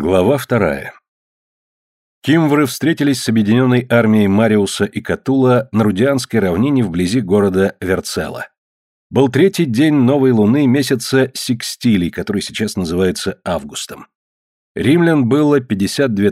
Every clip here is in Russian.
Глава вторая. Кимвры встретились с объединенной армией Мариуса и Катула на Рудианской равнине вблизи города Верцела. Был третий день новой луны месяца Сикстилий, который сейчас называется августом. Римлян было 52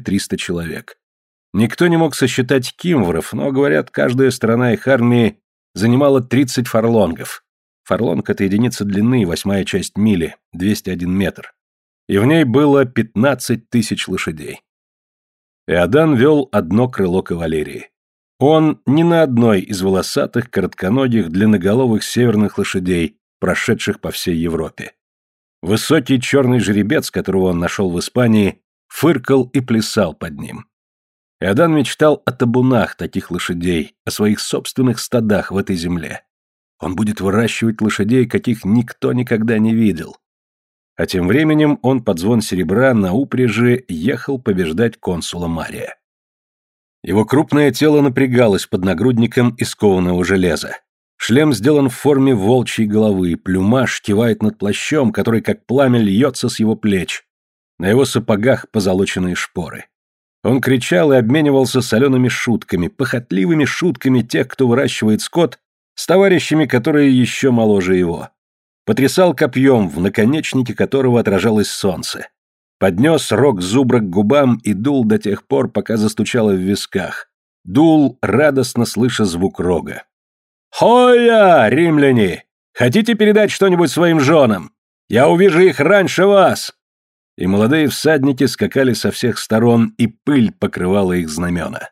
300 человек. Никто не мог сосчитать кимвров, но, говорят, каждая сторона их армии занимала 30 фарлонгов. Фарлонг – это единица длины, восьмая часть мили, 201 метр и в ней было пятнадцать тысяч лошадей. Иодан вел одно крыло кавалерии. Он ни на одной из волосатых, коротконогих, длинноголовых северных лошадей, прошедших по всей Европе. Высокий черный жеребец, которого он нашел в Испании, фыркал и плясал под ним. Иодан мечтал о табунах таких лошадей, о своих собственных стадах в этой земле. Он будет выращивать лошадей, каких никто никогда не видел. А тем временем он под звон серебра на упряжи ехал побеждать консула Мария. Его крупное тело напрягалось под нагрудником из кованого железа. Шлем сделан в форме волчьей головы, плюмаж кивает над плащом, который как пламя льется с его плеч. На его сапогах позолоченные шпоры. Он кричал и обменивался солеными шутками, похотливыми шутками тех, кто выращивает скот, с товарищами, которые еще моложе его потрясал копьем, в наконечнике которого отражалось солнце. Поднес рог зубра к губам и дул до тех пор, пока застучало в висках. Дул, радостно слыша звук рога. «Хоя, римляне! Хотите передать что-нибудь своим женам? Я увижу их раньше вас!» И молодые всадники скакали со всех сторон, и пыль покрывала их знамена.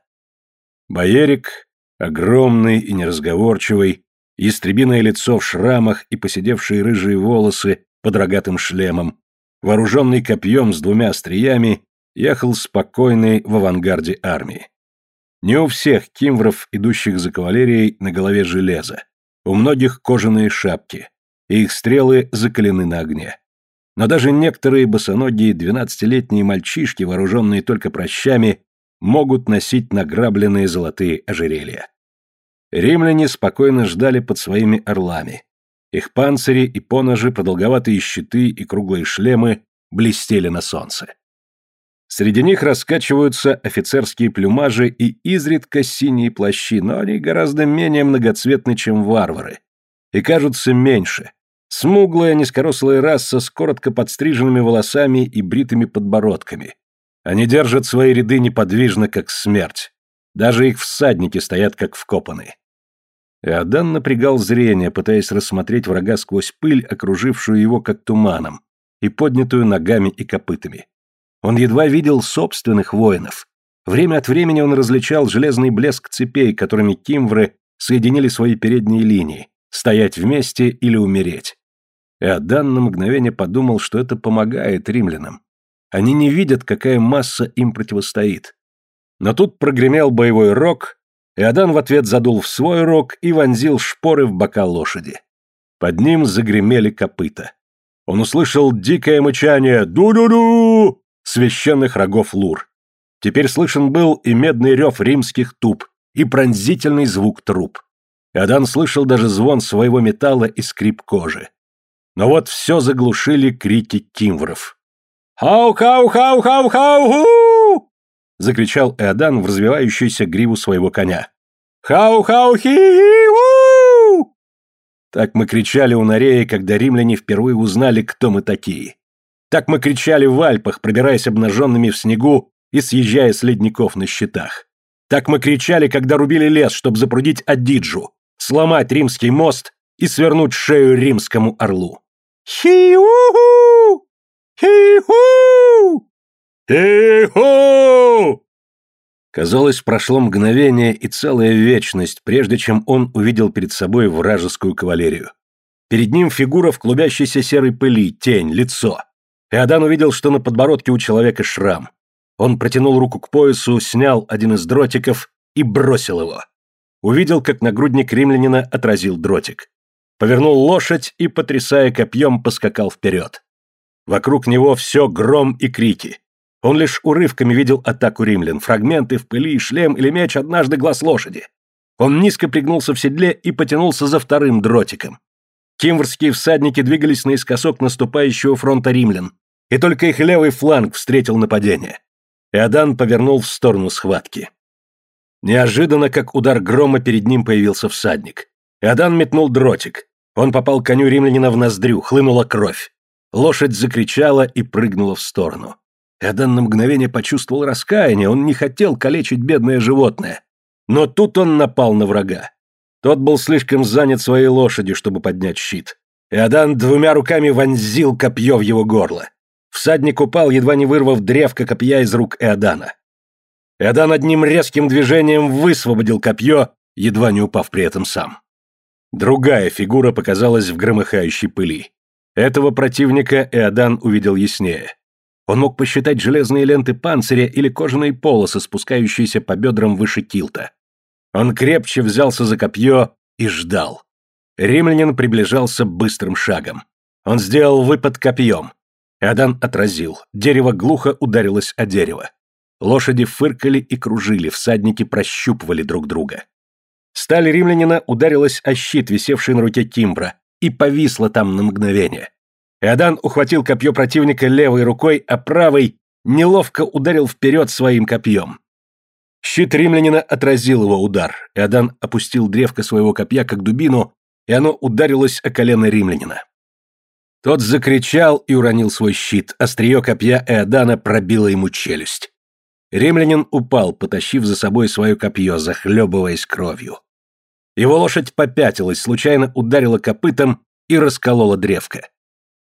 Боерик, огромный и неразговорчивый, Ястребиное лицо в шрамах и поседевшие рыжие волосы под рогатым шлемом, вооруженный копьем с двумя остриями, ехал спокойный в авангарде армии. Не у всех кимвров, идущих за кавалерией, на голове железо. У многих кожаные шапки, и их стрелы закалены на огне. Но даже некоторые босоногие двенадцатилетние мальчишки, вооруженные только прощами, могут носить награбленные золотые ожерелья. Римляне спокойно ждали под своими орлами. Их панцири и поножи, продолговатые щиты и круглые шлемы блестели на солнце. Среди них раскачиваются офицерские плюмажи и изредка синие плащи, но они гораздо менее многоцветны, чем варвары. И кажутся меньше. Смуглая, низкорослая раса с коротко подстриженными волосами и бритыми подбородками. Они держат свои ряды неподвижно, как смерть. Даже их всадники стоят, как вкопанные. Иодан напрягал зрение, пытаясь рассмотреть врага сквозь пыль, окружившую его как туманом, и поднятую ногами и копытами. Он едва видел собственных воинов. Время от времени он различал железный блеск цепей, которыми кимвры соединили свои передние линии, стоять вместе или умереть. Иодан на мгновение подумал, что это помогает римлянам. Они не видят, какая масса им противостоит. Но тут прогремел боевой рог, Иодан в ответ задул в свой рог и вонзил шпоры в бока лошади. Под ним загремели копыта. Он услышал дикое мычание «ду-ду-ду» священных рогов лур. Теперь слышен был и медный рев римских туб, и пронзительный звук труб. Иодан слышал даже звон своего металла и скрип кожи. Но вот все заглушили крики кимвров. «Хау-хау-хау-хау-хау-ху!» Закричал Эодан в развевающуюся гриву своего коня. «Хау-хау-хи-хи-у!» Так мы кричали у Нореи, когда римляне впервые узнали, кто мы такие. Так мы кричали в Альпах, пробираясь обнаженными в снегу и съезжая с ледников на щитах. Так мы кричали, когда рубили лес, чтобы запрудить Адиджу, сломать римский мост и свернуть шею римскому орлу. «Хи-у-ху! Хи-ху! «Хи-ху!» Казалось, прошло мгновение и целая вечность, прежде чем он увидел перед собой вражескую кавалерию. Перед ним фигура в клубящейся серой пыли, тень, лицо. Иодан увидел, что на подбородке у человека шрам. Он протянул руку к поясу, снял один из дротиков и бросил его. Увидел, как нагрудник римлянина отразил дротик. Повернул лошадь и, потрясая копьем, поскакал вперед. Вокруг него все гром и крики. Он лишь урывками видел атаку римлян, фрагменты в пыли, шлем или меч, однажды глаз лошади. Он низко пригнулся в седле и потянулся за вторым дротиком. Кимврские всадники двигались наискосок наступающего фронта римлян. и только их левый фланг встретил нападение. Иодан повернул в сторону схватки. Неожиданно, как удар грома, перед ним появился всадник. Иодан метнул дротик. Он попал коню римлянина в ноздрю, хлынула кровь. Лошадь закричала и прыгнула в сторону. Иодан на мгновение почувствовал раскаяние, он не хотел калечить бедное животное. Но тут он напал на врага. Тот был слишком занят своей лошадью, чтобы поднять щит. Иодан двумя руками вонзил копье в его горло. Всадник упал, едва не вырвав древко копья из рук Иодана. Иодан одним резким движением высвободил копье, едва не упав при этом сам. Другая фигура показалась в громыхающей пыли. Этого противника Иодан увидел яснее. Он мог посчитать железные ленты панциря или кожаные полосы, спускающиеся по бедрам выше килта. Он крепче взялся за копье и ждал. Римлянин приближался быстрым шагом. Он сделал выпад копьем. Иодан отразил. Дерево глухо ударилось о дерево. Лошади фыркали и кружили, всадники прощупывали друг друга. Сталь римлянина ударилась о щит, висевший на руке Кимбра, и повисла там на мгновение. Иодан ухватил копье противника левой рукой, а правой неловко ударил вперед своим копьем. Щит римлянина отразил его удар. Иодан опустил древко своего копья, как дубину, и оно ударилось о колено римлянина. Тот закричал и уронил свой щит, острие копья Иодана пробило ему челюсть. Римлянин упал, потащив за собой свое копье, захлебываясь кровью. Его лошадь попятилась, случайно ударила копытом и расколола древко.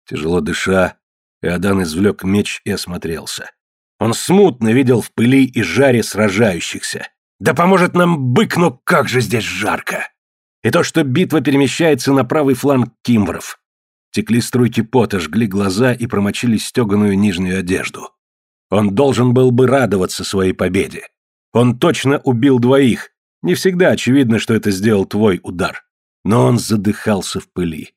Тяжело дыша, Иодан извлек меч и осмотрелся. Он смутно видел в пыли и жаре сражающихся. Да поможет нам бык, но как же здесь жарко! И то, что битва перемещается на правый фланг кимвров. Текли струйки пота, жгли глаза и промочили стеганую нижнюю одежду. Он должен был бы радоваться своей победе. Он точно убил двоих. Не всегда очевидно, что это сделал твой удар. Но он задыхался в пыли.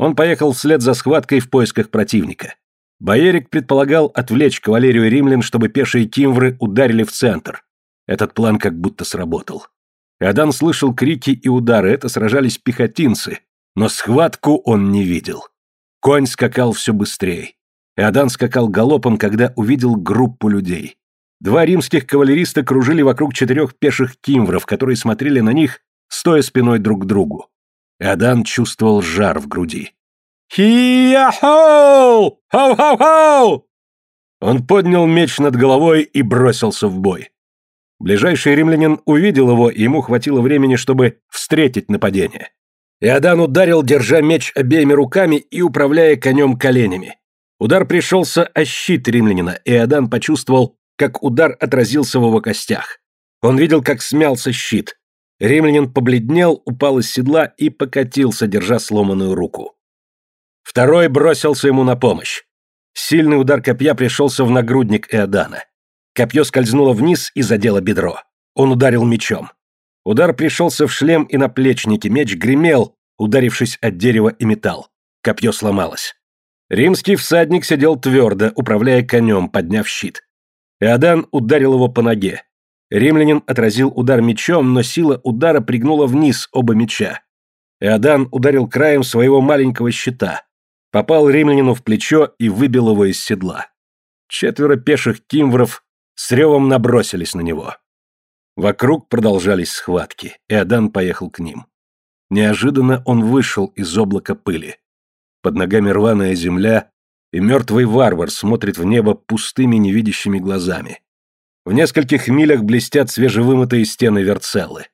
Он поехал вслед за схваткой в поисках противника. Боерик предполагал отвлечь кавалерию римлян, чтобы пешие кимвры ударили в центр. Этот план как будто сработал. Иодан слышал крики и удары, это сражались пехотинцы, но схватку он не видел. Конь скакал все быстрее. Иодан скакал галопом, когда увидел группу людей. Два римских кавалериста кружили вокруг четырех пеших кимвров, которые смотрели на них, стоя спиной друг к другу. Иодан чувствовал жар в груди. «Хи-я-хоу! Хоу-хоу-хоу!» Он поднял меч над головой и бросился в бой. Ближайший римлянин увидел его, и ему хватило времени, чтобы встретить нападение. Иодан ударил, держа меч обеими руками и управляя конем коленями. Удар пришелся о щит римлянина, и Иодан почувствовал, как удар отразился в его костях. Он видел, как смялся щит. Римлянин побледнел, упал из седла и покатился, держа сломанную руку. Второй бросился ему на помощь. Сильный удар копья пришелся в нагрудник Иодана. Копье скользнуло вниз и задело бедро. Он ударил мечом. Удар пришелся в шлем и наплечники, меч гремел, ударившись от дерева и металл. Копье сломалось. Римский всадник сидел твердо, управляя конем, подняв щит. Иодан ударил его по ноге. Римлянин отразил удар мечом, но сила удара пригнула вниз оба меча. Иодан ударил краем своего маленького щита. Попал римлянину в плечо и выбил его из седла. Четверо пеших кимвров с ревом набросились на него. Вокруг продолжались схватки. Иодан поехал к ним. Неожиданно он вышел из облака пыли. Под ногами рваная земля, и мертвый варвар смотрит в небо пустыми невидящими глазами. В нескольких милях блестят свежевымытые стены Верцеллы.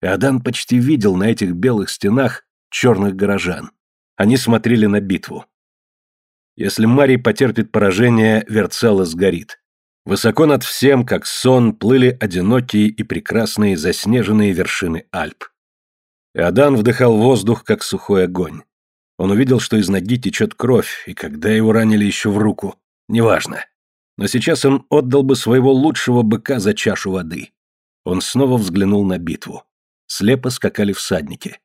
Иодан почти видел на этих белых стенах черных горожан. Они смотрели на битву. Если Марий потерпит поражение, Верцелла сгорит. Высоко над всем, как сон, плыли одинокие и прекрасные заснеженные вершины Альп. Иодан вдыхал воздух, как сухой огонь. Он увидел, что из ноги течет кровь, и когда его ранили еще в руку, неважно. Но сейчас он отдал бы своего лучшего быка за чашу воды. Он снова взглянул на битву. Слепо скакали всадники.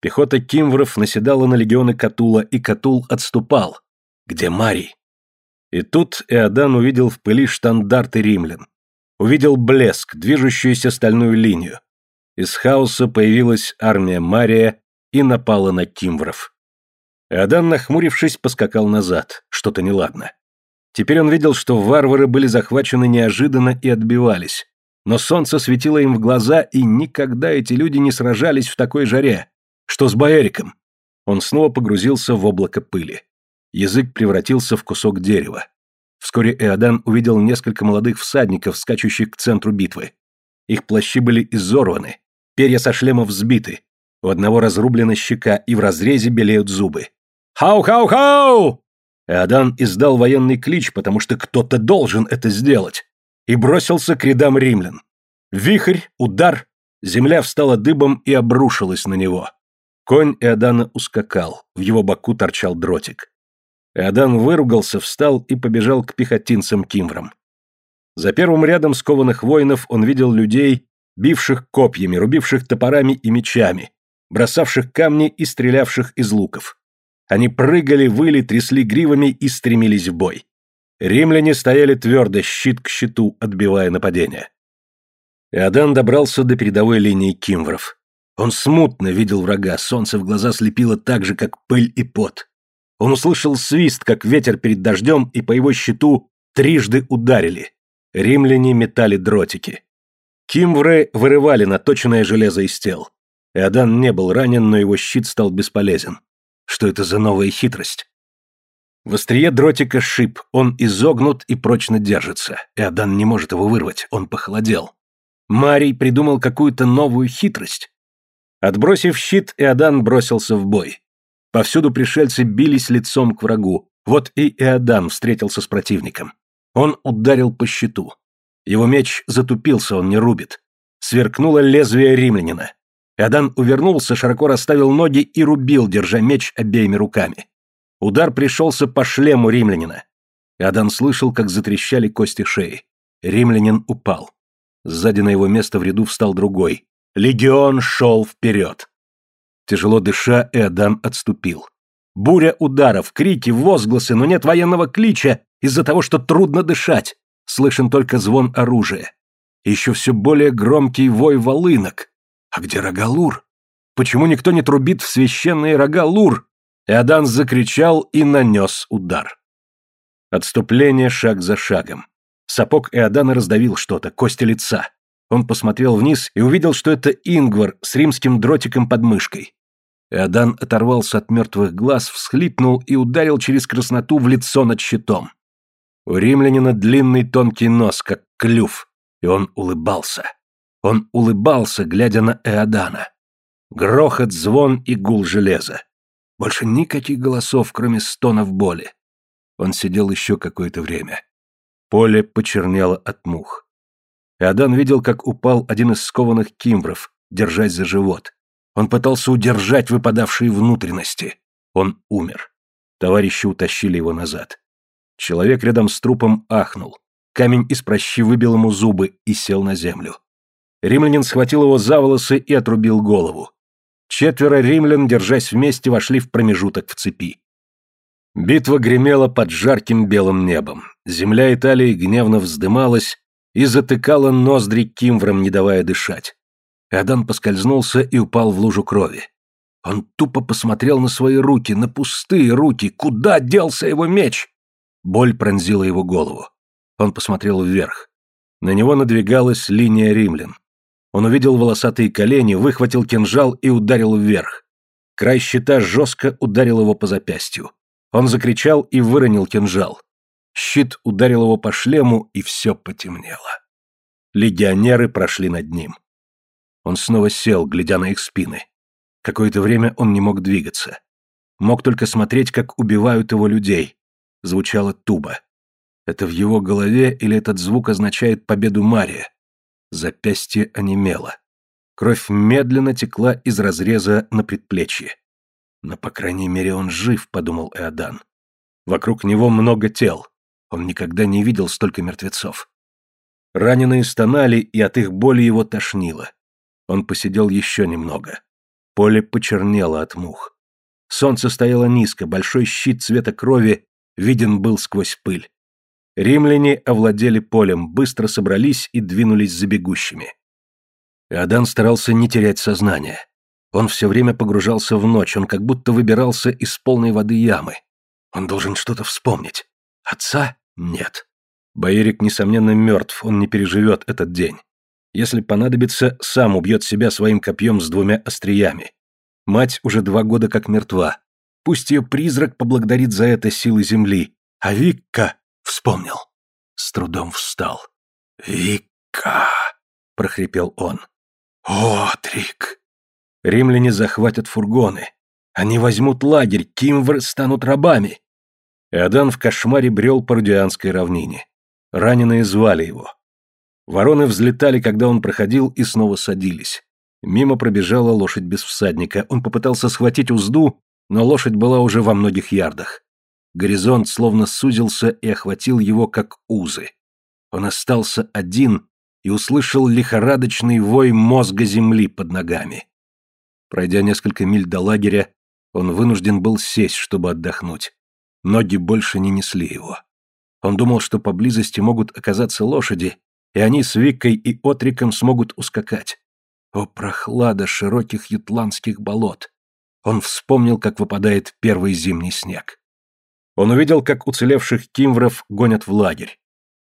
Пехота кимвров наседала на легионы Катула, и Катул отступал. Где Марий? И тут Иодан увидел в пыли штандарты римлян. Увидел блеск, движущуюся стальную линию. Из хаоса появилась армия Мария и напала на кимвров. Адан, нахмурившись, поскакал назад. Что-то неладно. Теперь он видел, что варвары были захвачены неожиданно и отбивались. Но солнце светило им в глаза, и никогда эти люди не сражались в такой жаре. Что с Баэриком? Он снова погрузился в облако пыли. Язык превратился в кусок дерева. Вскоре Эодан увидел несколько молодых всадников, скачущих к центру битвы. Их плащи были изорваны, перья со шлемов взбиты. У одного разрублена щека, и в разрезе белеют зубы. «Хау-хау-хау!» Эодан издал военный клич, потому что кто-то должен это сделать, и бросился к рядам римлян. Вихрь, удар, земля встала дыбом и обрушилась на него. Конь Эодана ускакал, в его боку торчал дротик. Эодан выругался, встал и побежал к пехотинцам-кимврам. За первым рядом скованных воинов он видел людей, бивших копьями, рубивших топорами и мечами, бросавших камни и стрелявших из луков. Они прыгали, выли, трясли гривами и стремились в бой. Римляне стояли твердо, щит к щиту, отбивая нападение. Иодан добрался до передовой линии кимвров. Он смутно видел врага, солнце в глаза слепило так же, как пыль и пот. Он услышал свист, как ветер перед дождем, и по его щиту трижды ударили. Римляне метали дротики. Кимвры вырывали наточенное железо из тел. Иодан не был ранен, но его щит стал бесполезен. Что это за новая хитрость? В острие дротика шип, он изогнут и прочно держится. Иодан не может его вырвать, он похолодел. Марий придумал какую-то новую хитрость. Отбросив щит, Иодан бросился в бой. Повсюду пришельцы бились лицом к врагу. Вот и Иодан встретился с противником. Он ударил по щиту. Его меч затупился, он не рубит. Сверкнуло лезвие римлянина. Иодан увернулся, широко расставил ноги и рубил, держа меч обеими руками. Удар пришелся по шлему римлянина. Иодан слышал, как затрещали кости шеи. Римлянин упал. Сзади на его место в ряду встал другой. Легион шел вперед. Тяжело дыша, Эодан отступил. Буря ударов, крики, возгласы, но нет военного клича из-за того, что трудно дышать. Слышен только звон оружия. Еще все более громкий вой волынок. А где рога Лур? Почему никто не трубит в священные рога Лур? Эодан закричал и нанес удар. Отступление шаг за шагом. Сапог Эодана раздавил что-то, кости лица. Он посмотрел вниз и увидел, что это Ингвар с римским дротиком под мышкой. Эодан оторвался от мертвых глаз, всхлипнул и ударил через красноту в лицо над щитом. У римлянина длинный тонкий нос, как клюв, и он улыбался. Он улыбался, глядя на Эодана. Грохот, звон и гул железа. Больше никаких голосов, кроме стонов боли. Он сидел еще какое-то время. Поле почернело от мух. Иодан видел, как упал один из скованных кимвров, держась за живот. Он пытался удержать выпадавшие внутренности. Он умер. Товарищи утащили его назад. Человек рядом с трупом ахнул. Камень из прощи выбил ему зубы и сел на землю. Римлянин схватил его за волосы и отрубил голову. Четверо римлян, держась вместе, вошли в промежуток в цепи. Битва гремела под жарким белым небом. Земля Италии гневно вздымалась и затыкала ноздри кимвром, не давая дышать. Адан поскользнулся и упал в лужу крови. Он тупо посмотрел на свои руки, на пустые руки. Куда делся его меч? Боль пронзила его голову. Он посмотрел вверх. На него надвигалась линия римлян. Он увидел волосатые колени, выхватил кинжал и ударил вверх. Край щита жестко ударил его по запястью. Он закричал и выронил кинжал. Щит ударил его по шлему, и все потемнело. Легионеры прошли над ним. Он снова сел, глядя на их спины. Какое-то время он не мог двигаться. Мог только смотреть, как убивают его людей. Звучала туба. Это в его голове или этот звук означает победу Мария? Запястье онемело. Кровь медленно текла из разреза на предплечье. Но, по крайней мере, он жив, подумал Эодан. Вокруг него много тел. Он никогда не видел столько мертвецов. Раненые стонали, и от их боли его тошнило. Он посидел еще немного. Поле почернело от мух. Солнце стояло низко, большой щит цвета крови виден был сквозь пыль. Римляне овладели полем, быстро собрались и двинулись за бегущими. Иодан старался не терять сознание. Он все время погружался в ночь, он как будто выбирался из полной воды ямы. Он должен что-то вспомнить. Отца? Нет. Баерик, несомненно, мертв, он не переживет этот день. Если понадобится, сам убьет себя своим копьем с двумя остриями. Мать уже два года как мертва. Пусть ее призрак поблагодарит за это силы земли. А Викка вспомнил. С трудом встал. «Викка!» — прохрипел он. «О, Трик!» Римляне захватят фургоны. Они возьмут лагерь, Кимвр станут рабами. Иодан в кошмаре брел по Рудианской равнине. Раненые звали его. Вороны взлетали, когда он проходил, и снова садились. Мимо пробежала лошадь без всадника. Он попытался схватить узду, но лошадь была уже во многих ярдах. Горизонт словно сузился и охватил его, как узы. Он остался один и услышал лихорадочный вой мозга земли под ногами. Пройдя несколько миль до лагеря, он вынужден был сесть, чтобы отдохнуть. Ноги больше не несли его. Он думал, что поблизости могут оказаться лошади, и они с Викой и Отриком смогут ускакать. О, прохлада широких ютландских болот! Он вспомнил, как выпадает первый зимний снег. Он увидел, как уцелевших кимвров гонят в лагерь.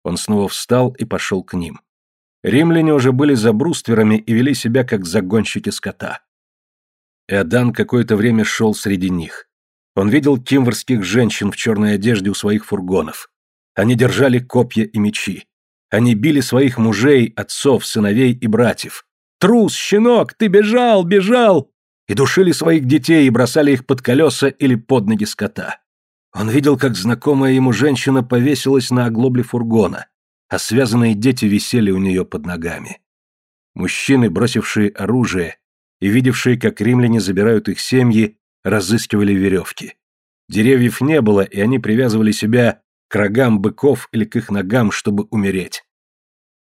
Он снова встал и пошел к ним. Римляне уже были за брустверами и вели себя, как загонщики скота. Эодан какое-то время шел среди них. Он видел кимврских женщин в черной одежде у своих фургонов. Они держали копья и мечи. Они били своих мужей, отцов, сыновей и братьев. «Трус, щенок, ты бежал, бежал!» И душили своих детей и бросали их под колеса или под ноги скота. Он видел, как знакомая ему женщина повесилась на оглобле фургона, а связанные дети висели у нее под ногами. Мужчины, бросившие оружие и видевшие, как римляне забирают их семьи, разыскивали веревки. Деревьев не было, и они привязывали себя к рогам быков или к их ногам, чтобы умереть.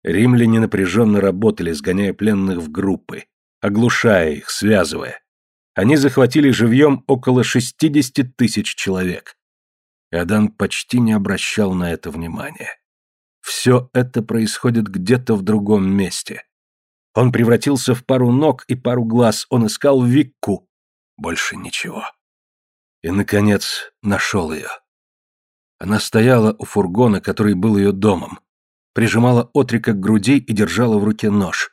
Римляне напряженно работали, сгоняя пленных в группы, оглушая их, связывая. Они захватили живьем около 60 тысяч человек. Иодан почти не обращал на это внимания. Все это происходит где-то в другом месте. Он превратился в пару ног и пару глаз, он искал Викку. Больше ничего. И, наконец, нашел ее. Она стояла у фургона, который был ее домом, прижимала Отрика к груди и держала в руке нож.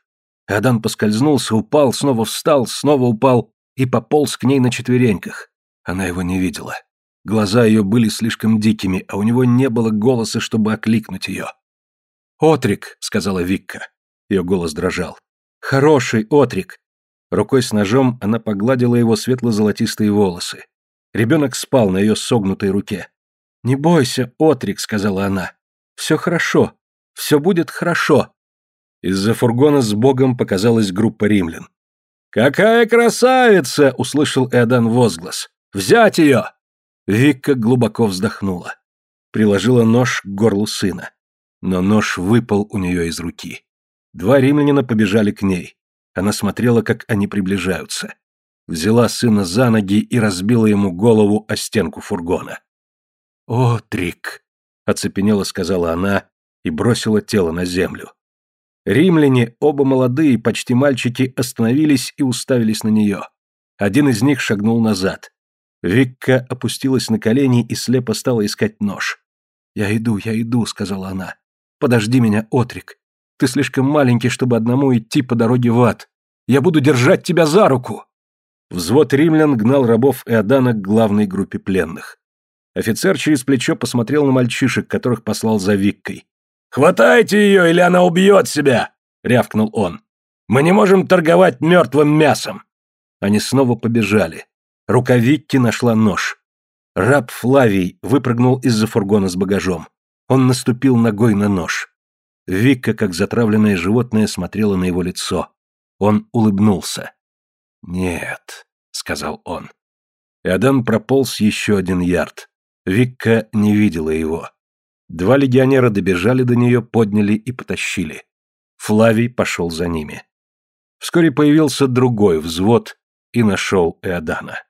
Адан поскользнулся, упал, снова встал, снова упал и пополз к ней на четвереньках. Она его не видела. Глаза ее были слишком дикими, а у него не было голоса, чтобы окликнуть ее. «Отрик», — сказала Викка. Ее голос дрожал. «Хороший Отрик». Рукой с ножом она погладила его светло-золотистые волосы. Ребенок спал на ее согнутой руке. «Не бойся, Отрик», — сказала она. «Все хорошо. Все будет хорошо». Из-за фургона с Богом показалась группа римлян. «Какая красавица!» — услышал Эодан возглас. «Взять ее!» Викка глубоко вздохнула. Приложила нож к горлу сына. Но нож выпал у нее из руки. Два римлянина побежали к ней. Она смотрела, как они приближаются. Взяла сына за ноги и разбила ему голову о стенку фургона. «О, Трик!» — оцепенело сказала она и бросила тело на землю. Римляне, оба молодые, почти мальчики, остановились и уставились на нее. Один из них шагнул назад. Викка опустилась на колени и слепо стала искать нож. «Я иду, я иду», — сказала она. «Подожди меня, Отрик. Ты слишком маленький, чтобы одному идти по дороге в ад. Я буду держать тебя за руку!» Взвод римлян гнал рабов Иодана к главной группе пленных. Офицер через плечо посмотрел на мальчишек, которых послал за Виккой. «Хватайте ее, или она убьет себя!» — рявкнул он. «Мы не можем торговать мертвым мясом!» Они снова побежали. Рука нашла нож. Раб Флавий выпрыгнул из-за фургона с багажом. Он наступил ногой на нож. Викка, как затравленное животное, смотрела на его лицо. Он улыбнулся. «Нет», — сказал он. Иодан прополз еще один ярд. Викка не видела его. Два легионера добежали до нее, подняли и потащили. Флавий пошел за ними. Вскоре появился другой взвод и нашел Эодана.